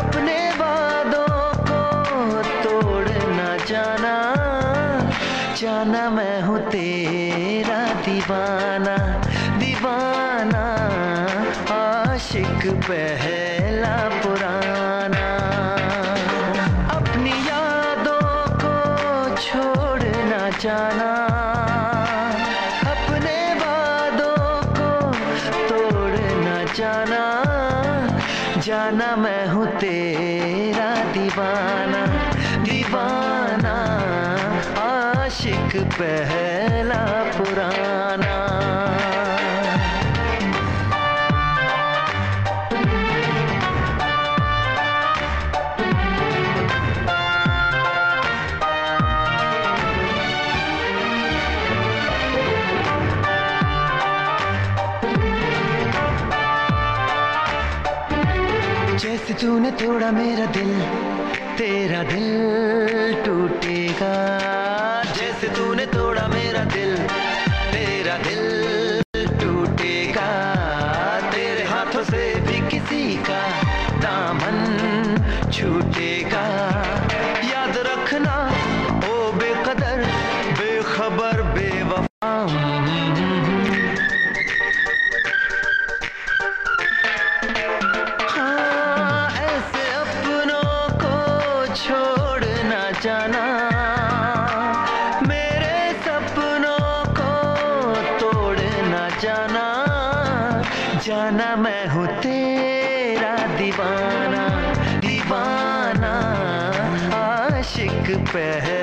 अपने वादों को तोड़ न जाना जाना मैं तेरा दीवाना आशिक पहला पुराना। अपनी यादों को छोड़ न जाना जाना जाना मैं हूँ तेरा दीवाना दीवाना आशिक पहला तूने तोड़ा मेरा दिल तेरा दिल टूटेगा। जाना मैं हूँ तेरा दीवाना दीवाना आशिक पहला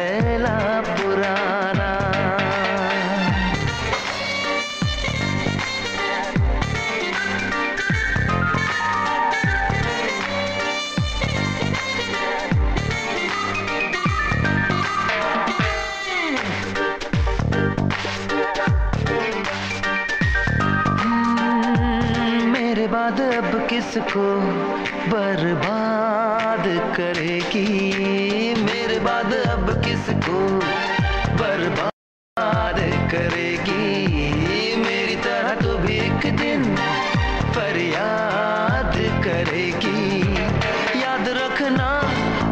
बाद अब किसको बर्बाद करेगी? मेरे बाद अब किसको बर्बाद करेगी? मेरी तरह तो भी एक दिन फरियाद करेगी। याद रखना,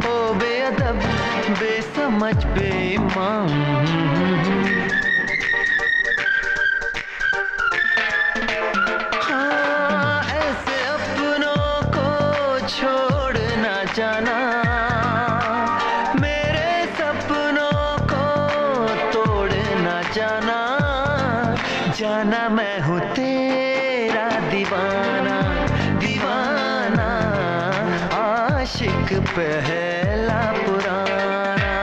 ओ बेअदब, बेसमझ, बेईमान। जाना मैं हूँ तेरा दीवाना दीवाना, आशिक पहला पुराना।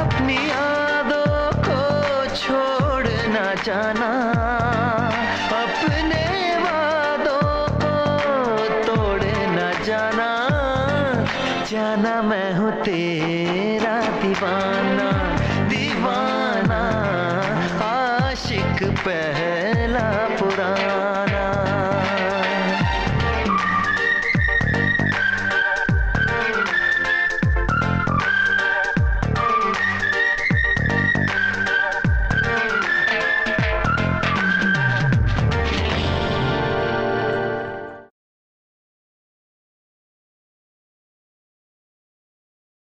अपनी यादों को छोड़ना जाना, अपने वादों को तोड़ना जाना, मैं हूँ तेरा दीवाना। पहला